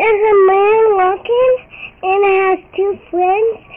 There's a man walking and has two friends.